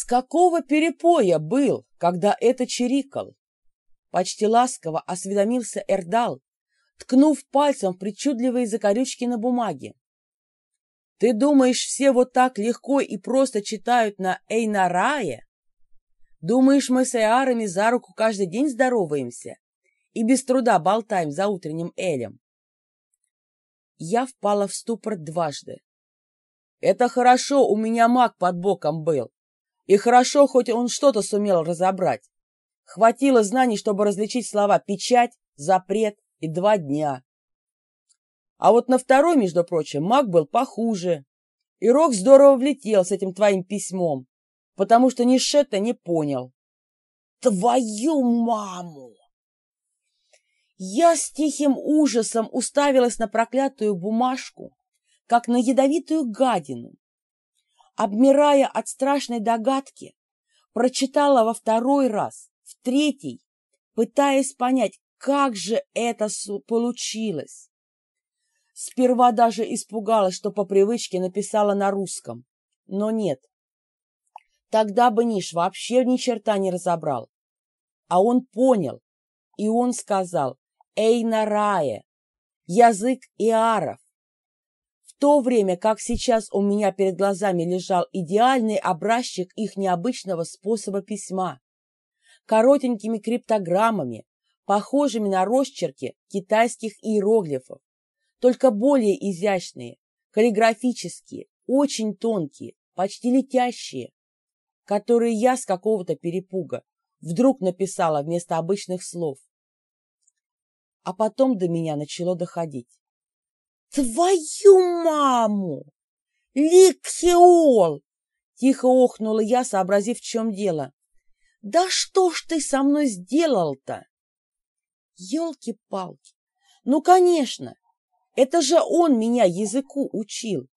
С какого перепоя был, когда это чирикал? Почти ласково осведомился Эрдал, ткнув пальцем в причудливые закорючки на бумаге. Ты думаешь, все вот так легко и просто читают на Эйнарае? Думаешь, мы с Эарами за руку каждый день здороваемся и без труда болтаем за утренним Элем? Я впала в ступор дважды. Это хорошо, у меня маг под боком был. И хорошо, хоть он что-то сумел разобрать. Хватило знаний, чтобы различить слова «печать», «запрет» и «два дня». А вот на второй, между прочим, маг был похуже. И Рок здорово влетел с этим твоим письмом, потому что Нишетта не понял. Твою маму! Я с тихим ужасом уставилась на проклятую бумажку, как на ядовитую гадину. Обмирая от страшной догадки, прочитала во второй раз, в третий, пытаясь понять, как же это получилось. Сперва даже испугалась, что по привычке написала на русском, но нет. Тогда бы Ниш вообще ни черта не разобрал. А он понял, и он сказал «Эйнарае», язык иаров. То время, как сейчас у меня перед глазами лежал идеальный образчик их необычного способа письма, коротенькими криптограммами, похожими на росчерки китайских иероглифов, только более изящные, каллиграфические, очень тонкие, почти летящие, которые я с какого-то перепуга вдруг написала вместо обычных слов. А потом до меня начало доходить. «Твою маму! Ликхиол!» Тихо охнула я, сообразив, в чем дело. «Да что ж ты со мной сделал-то?» Ёлки-палки! Ну, конечно! Это же он меня языку учил.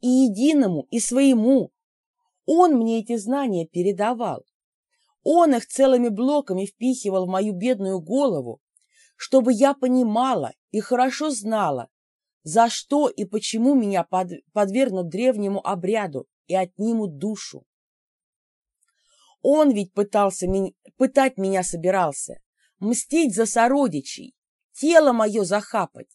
И единому, и своему. Он мне эти знания передавал. Он их целыми блоками впихивал в мою бедную голову, чтобы я понимала и хорошо знала, за что и почему меня под, подвергнут древнему обряду и отнимут душу. Он ведь пытался ми, пытать меня собирался, мстить за сородичей, тело мое захапать.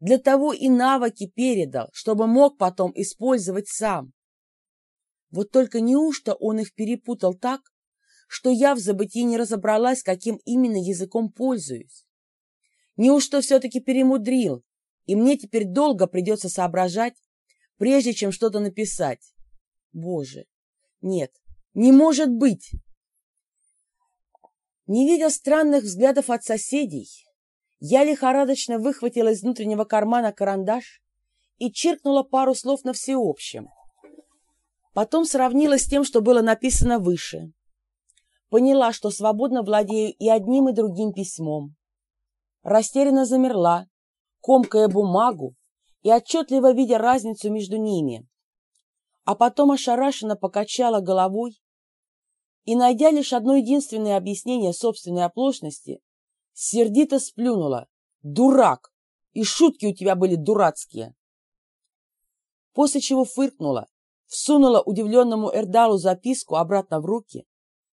Для того и навыки передал, чтобы мог потом использовать сам. Вот только неужто он их перепутал так, что я в забытии не разобралась, каким именно языком пользуюсь? Неужто все-таки перемудрил, и мне теперь долго придется соображать, прежде чем что-то написать? Боже, нет, не может быть! Не видя странных взглядов от соседей, я лихорадочно выхватила из внутреннего кармана карандаш и чиркнула пару слов на всеобщем. Потом сравнила с тем, что было написано выше. Поняла, что свободно владею и одним, и другим письмом. Растерянно замерла, комкая бумагу и отчетливо видя разницу между ними. А потом ошарашенно покачала головой и, найдя лишь одно единственное объяснение собственной оплошности, сердито сплюнула. «Дурак! И шутки у тебя были дурацкие!» После чего фыркнула, всунула удивленному Эрдалу записку обратно в руки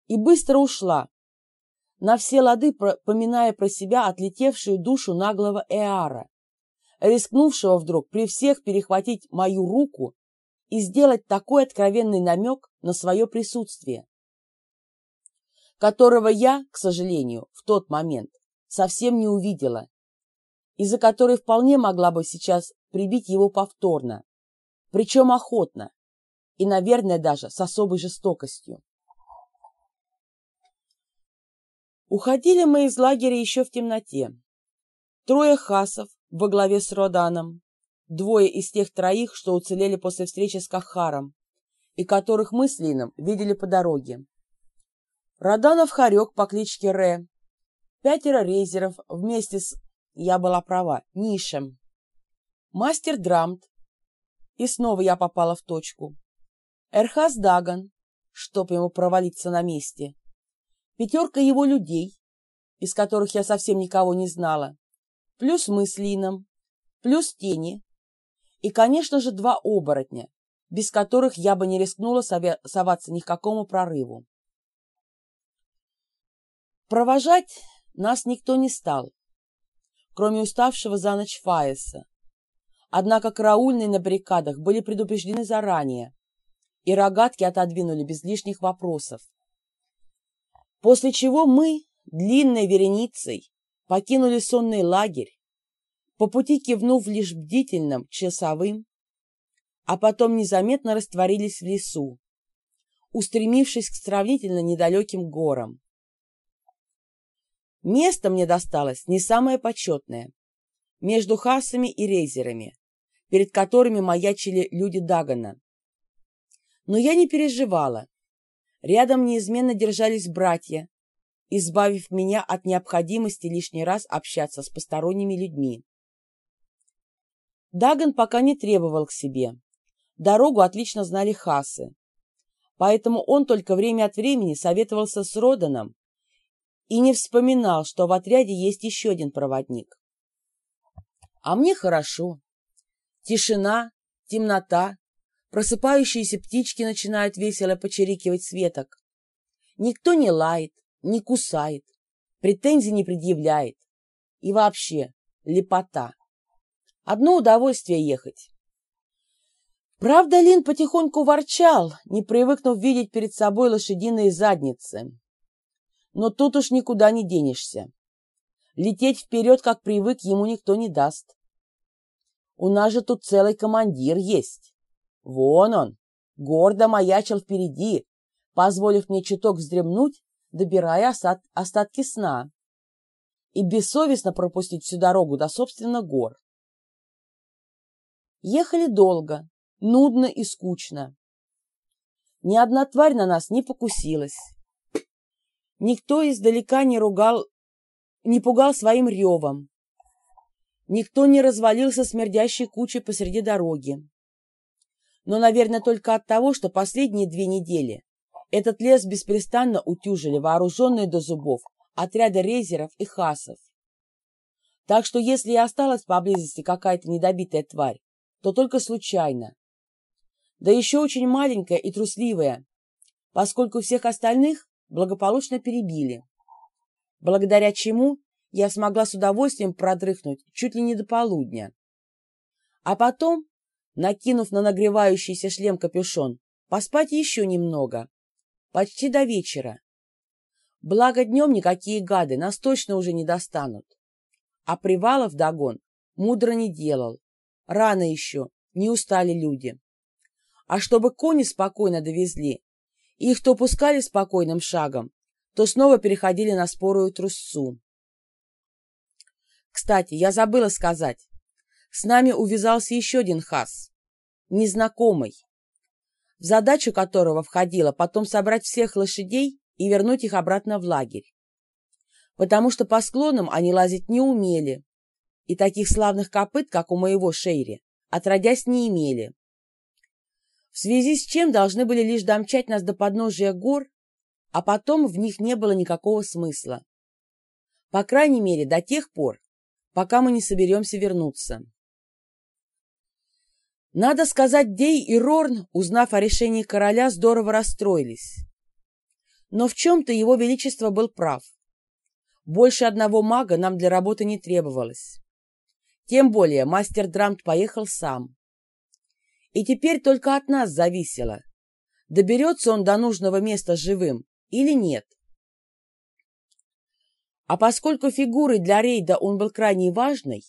и быстро ушла, на все лады поминая про себя отлетевшую душу наглого Эара, рискнувшего вдруг при всех перехватить мою руку и сделать такой откровенный намек на свое присутствие, которого я, к сожалению, в тот момент совсем не увидела, из-за которой вполне могла бы сейчас прибить его повторно, причем охотно и, наверное, даже с особой жестокостью. Уходили мы из лагеря еще в темноте. Трое хасов во главе с Роданом, двое из тех троих, что уцелели после встречи с Кахаром, и которых мы с Лином видели по дороге. Роданов Харек по кличке Ре, пятеро рейзеров вместе с, я была права, Нишем, мастер Драмт, и снова я попала в точку, Эрхаз Даган, чтоб ему провалиться на месте, пятерка его людей, из которых я совсем никого не знала, плюс мы с Лином, плюс тени, и, конечно же, два оборотня, без которых я бы не рискнула соваться ни к какому прорыву. Провожать нас никто не стал, кроме уставшего за ночь Фаеса. Однако караульные на баррикадах были предупреждены заранее, и рогатки отодвинули без лишних вопросов. После чего мы, длинной вереницей, покинули сонный лагерь, по пути кивнув лишь бдительным часовым, а потом незаметно растворились в лесу, устремившись к сравнительно недалеким горам. Место мне досталось не самое почетное, между хасами и рейзерами, перед которыми маячили люди Дагана. Но я не переживала. Рядом неизменно держались братья, избавив меня от необходимости лишний раз общаться с посторонними людьми. Даган пока не требовал к себе. Дорогу отлично знали хасы. Поэтому он только время от времени советовался с Роданом и не вспоминал, что в отряде есть еще один проводник. А мне хорошо. Тишина, темнота, просыпающиеся птички начинают весело почерикивать с веток. Никто не лает, не кусает, претензий не предъявляет. И вообще, лепота. Одно удовольствие ехать. Правда, Лин потихоньку ворчал, не привыкнув видеть перед собой лошадиные задницы. Но тут уж никуда не денешься. Лететь вперед, как привык, ему никто не даст. У нас же тут целый командир есть. Вон он, гордо маячил впереди, позволив мне чуток вздремнуть, добирая остатки сна и бессовестно пропустить всю дорогу до, собственно, гор. Ехали долго, нудно и скучно. Ни одна тварь на нас не покусилась. Никто издалека не ругал, не пугал своим ревом. Никто не развалился смердящей кучей посреди дороги. Но, наверное, только от того, что последние две недели этот лес беспрестанно утюжили вооруженные до зубов отряды рейзеров и хасов. Так что если и осталась поблизости какая-то недобитая тварь, то только случайно. Да еще очень маленькая и трусливая, поскольку всех остальных благополучно перебили. Благодаря чему я смогла с удовольствием продрыхнуть чуть ли не до полудня. А потом, накинув на нагревающийся шлем капюшон, поспать еще немного, почти до вечера. Благо днем никакие гады нас точно уже не достанут. А привалов догон мудро не делал. Рано еще, не устали люди. А чтобы кони спокойно довезли, их то пускали спокойным шагом, то снова переходили на спорую трусцу. Кстати, я забыла сказать. С нами увязался еще один хас, незнакомый, в задачу которого входило потом собрать всех лошадей и вернуть их обратно в лагерь. Потому что по склонам они лазить не умели, и таких славных копыт, как у моего Шейри, отродясь не имели. В связи с чем должны были лишь домчать нас до подножия гор, а потом в них не было никакого смысла. По крайней мере, до тех пор, пока мы не соберемся вернуться. Надо сказать, Дей и Рорн, узнав о решении короля, здорово расстроились. Но в чем-то его величество был прав. Больше одного мага нам для работы не требовалось. Тем более мастер Драмт поехал сам. И теперь только от нас зависело, доберется он до нужного места живым или нет. А поскольку фигурой для рейда он был крайне важной,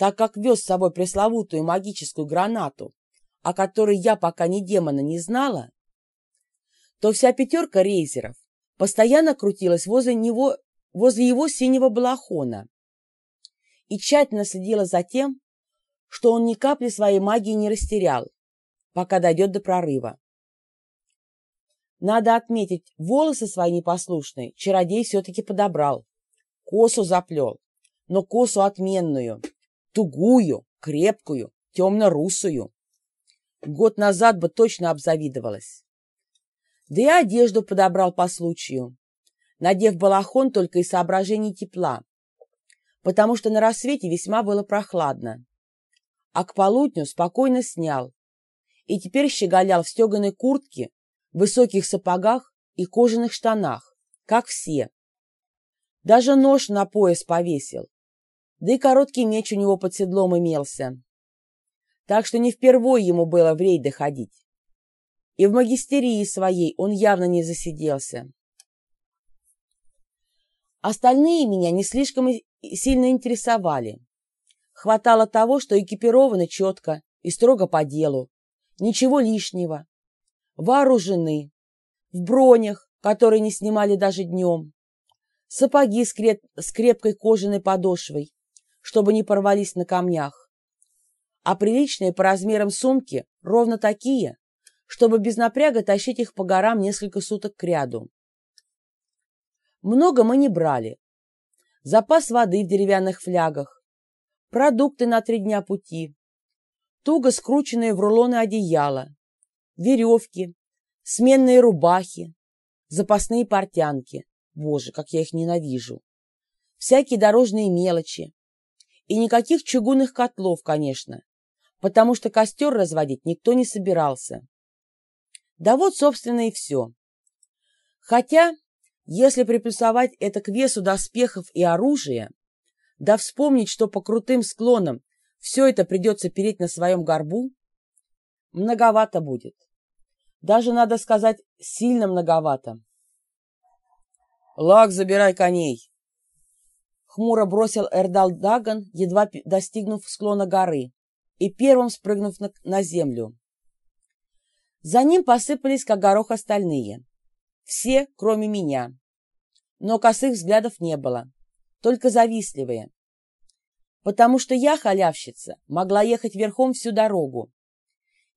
так как вез с собой пресловутую магическую гранату, о которой я пока ни демона не знала, то вся пятерка рейзеров постоянно крутилась возле него, возле его синего балахона и тщательно следила за тем, что он ни капли своей магии не растерял, пока дойдет до прорыва. Надо отметить, волосы свои непослушные чародей все-таки подобрал, косу заплел, но косу отменную, тугую, крепкую, темно-русую. Год назад бы точно обзавидовалась. Да и одежду подобрал по случаю, надев балахон только из соображений тепла, потому что на рассвете весьма было прохладно. А к полудню спокойно снял и теперь щеголял в стеганой куртке, высоких сапогах и кожаных штанах, как все. Даже нож на пояс повесил, да и короткий меч у него под седлом имелся. Так что не впервой ему было в рейды ходить. И в магистерии своей он явно не засиделся. Остальные меня не слишком сильно интересовали. Хватало того, что экипированы четко и строго по делу. Ничего лишнего. Вооружены. В бронях, которые не снимали даже днем. Сапоги с, креп... с крепкой кожаной подошвой, чтобы не порвались на камнях. А приличные по размерам сумки ровно такие, чтобы без напряга тащить их по горам несколько суток кряду. Много мы не брали. Запас воды в деревянных флягах, продукты на три дня пути, туго скрученные в рулоны одеяла, веревки, сменные рубахи, запасные портянки. Боже, как я их ненавижу. Всякие дорожные мелочи. И никаких чугунных котлов, конечно, потому что костер разводить никто не собирался. Да вот, собственно, и все. Хотя если приплюсовать это к весу доспехов и оружия, да вспомнить, что по крутым склонам все это придется переть на своем горбу, многовато будет. Даже, надо сказать, сильно многовато. «Лак, забирай коней!» Хмуро бросил Эрдал Даган, едва достигнув склона горы и первым спрыгнув на, на землю. За ним посыпались, как горох, остальные. Все, кроме меня но косых взглядов не было, только завистливые. Потому что я, халявщица, могла ехать верхом всю дорогу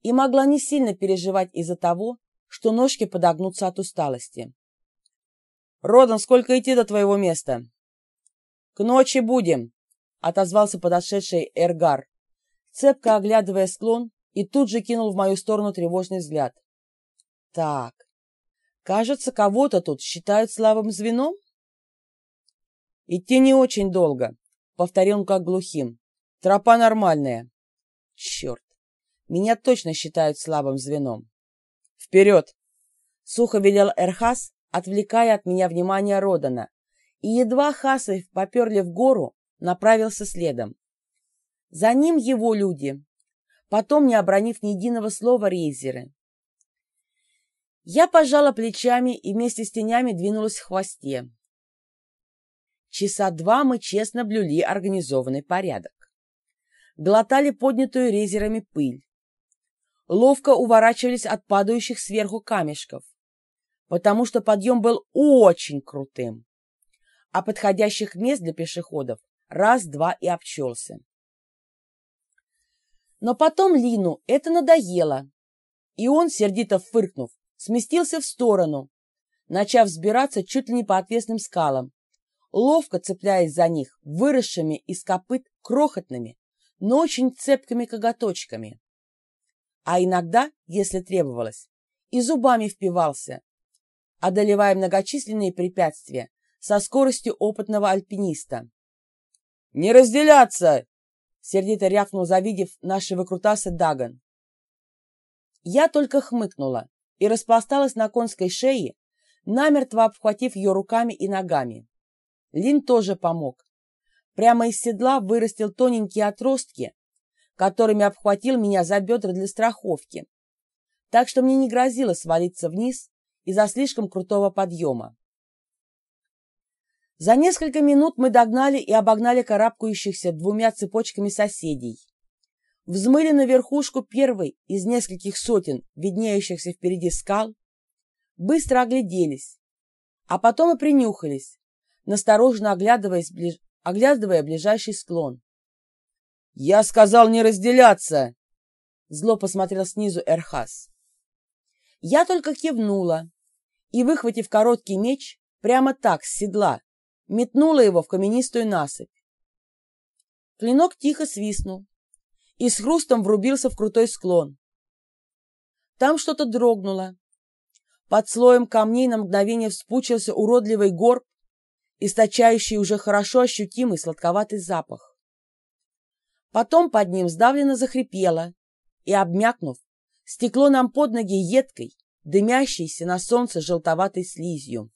и могла не сильно переживать из-за того, что ножки подогнутся от усталости. «Родан, сколько идти до твоего места?» «К ночи будем», — отозвался подошедший Эргар, цепко оглядывая склон и тут же кинул в мою сторону тревожный взгляд. «Так, Кажется, кого-то тут считают слабым звеном. Идти не очень долго, повторил он как глухим. Тропа нормальная. Черт, меня точно считают слабым звеном. Вперед! Сухо велел Эрхас, отвлекая от меня внимание Родана, и едва хасы поперли в гору, направился следом. За ним его люди, потом, не обронив ни единого слова, рейзеры. Я пожала плечами и вместе с тенями двинулась в хвосте. Часа два мы честно блюли организованный порядок. Глотали поднятую резерами пыль. Ловко уворачивались от падающих сверху камешков, потому что подъем был очень крутым, а подходящих мест для пешеходов раз-два и обчелся. Но потом Лину это надоело, и он, сердито фыркнув, сместился в сторону, начав взбираться чуть ли не по отвесным скалам, ловко цепляясь за них выросшими из копыт крохотными, но очень цепкими коготочками. А иногда, если требовалось, и зубами впивался, одолевая многочисленные препятствия со скоростью опытного альпиниста. «Не разделяться!» — сердито рявкнул, завидев наши выкрутасы Даган. Я только хмыкнула, и распласталась на конской шее, намертво обхватив ее руками и ногами. Лин тоже помог. Прямо из седла вырастил тоненькие отростки, которыми обхватил меня за бедра для страховки, так что мне не грозило свалиться вниз из-за слишком крутого подъема. За несколько минут мы догнали и обогнали карабкающихся двумя цепочками соседей взмыли на верхушку первой из нескольких сотен виднеющихся впереди скал, быстро огляделись, а потом и принюхались, настороженно оглядываясь, ближ... оглядывая ближайший склон. «Я сказал не разделяться!» Зло посмотрел снизу Эрхас. Я только кивнула и, выхватив короткий меч, прямо так, с седла, метнула его в каменистую насыпь. Клинок тихо свистнул, и с хрустом врубился в крутой склон. Там что-то дрогнуло. Под слоем камней на мгновение вспучился уродливый горб, источающий уже хорошо ощутимый сладковатый запах. Потом под ним сдавленно захрипело, и, обмякнув, стекло нам под ноги едкой, дымящейся на солнце желтоватой слизью.